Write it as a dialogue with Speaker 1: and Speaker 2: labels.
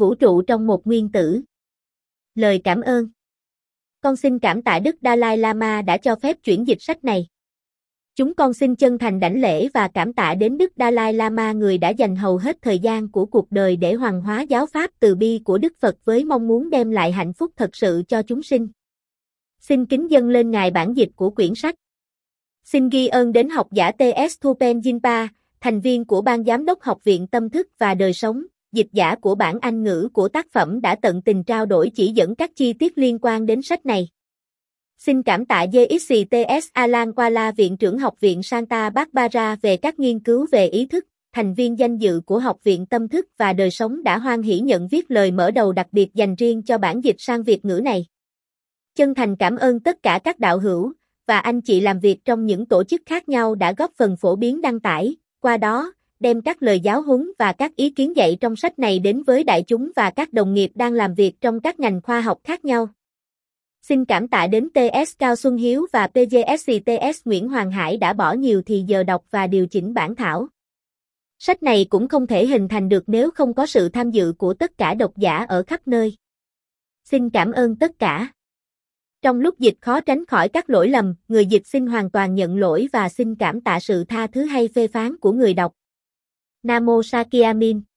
Speaker 1: vũ trụ trong một nguyên tử. Lời cảm ơn. Con xin cảm tạ Đức Dalai Lama đã cho phép chuyển dịch sách này. Chúng con xin chân thành đảnh lễ và cảm tạ đến Đức Dalai Lama người đã dành hầu hết thời gian của cuộc đời để hoàng hóa giáo pháp từ bi của Đức Phật với mong muốn đem lại hạnh phúc thật sự cho chúng sinh. Xin kính dâng lên Ngài bản dịch của quyển sách. Xin ghi ơn đến học giả T.S. Thupen Jinpa, thành viên của Ban Giám đốc Học viện Tâm thức và Đời sống, dịch giả của bản Anh ngữ của tác phẩm đã tận tình trao đổi chỉ dẫn các chi tiết liên quan đến sách này. Xin cảm tạ JXCTS Alan Kuala Viện trưởng Học viện Santa Barbara về các nghiên cứu về ý thức, thành viên danh dự của Học viện Tâm thức và Đời sống đã hoan hỷ nhận viết lời mở đầu đặc biệt dành riêng cho bản dịch sang Việt ngữ này. Chân thành cảm ơn tất cả các đạo hữu và anh chị làm việc trong những tổ chức khác nhau đã góp phần phổ biến đăng tải, qua đó, đem các lời giáo huấn và các ý kiến dạy trong sách này đến với đại chúng và các đồng nghiệp đang làm việc trong các ngành khoa học khác nhau. Xin cảm tạ đến TS Cao Xuân Hiếu và PGSCTS Nguyễn Hoàng Hải đã bỏ nhiều thì giờ đọc và điều chỉnh bản thảo. Sách này cũng không thể hình thành được nếu không có sự tham dự của tất cả độc giả ở khắp nơi. Xin cảm ơn tất cả. Trong lúc dịch khó tránh khỏi các lỗi lầm, người dịch xin hoàn toàn nhận lỗi và xin cảm tạ sự tha thứ hay phê phán của người đọc. Namo Sakyamin.